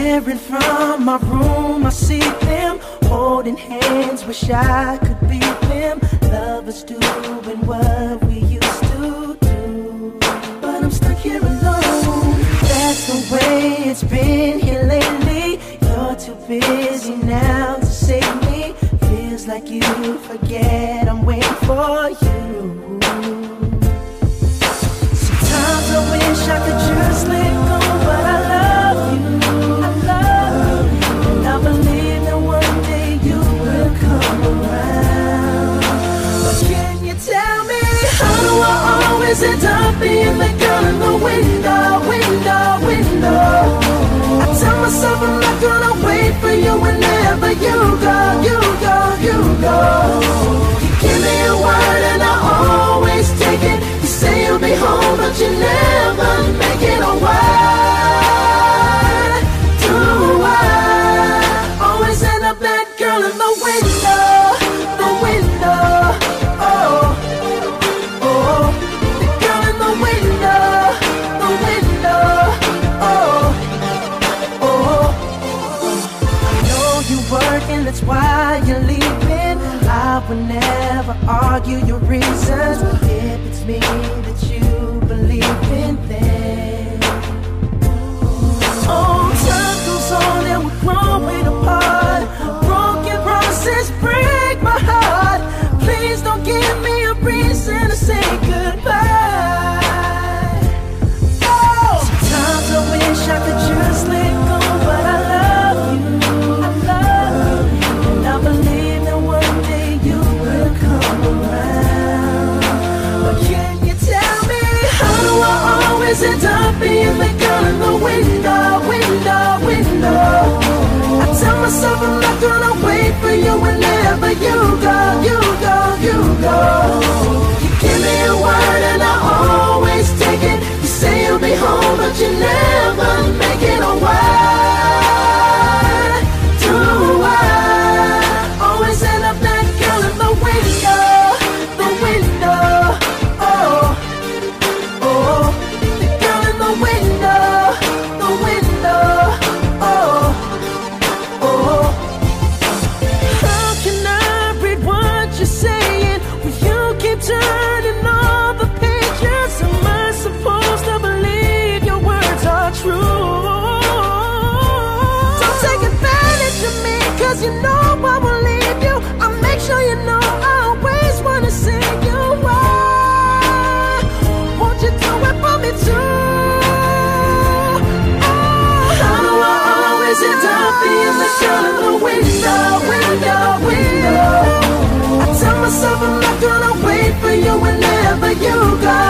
Staring from my room, I see them holding hands. Wish I could be them. Lovers doing what we used to do. But I'm stuck here alone. That's the way it's been here lately. You're too busy now to save me. Feels like you forget I'm waiting for you. I always end up being the girl in the window, window, window? I tell myself I'm not gonna wait for you whenever you go, you Would never argue your reasons if it's me that you believe in. Being the girl in the window, window, window? I tell myself I'm not gonna wait for you whenever you go, you cause you know I will leave you. I'll make sure you know I always wanna see you. Why won't you do it for me too? Oh, do I always end up being the girl in the window, window, window? I tell myself I'm not gonna wait for you whenever you go,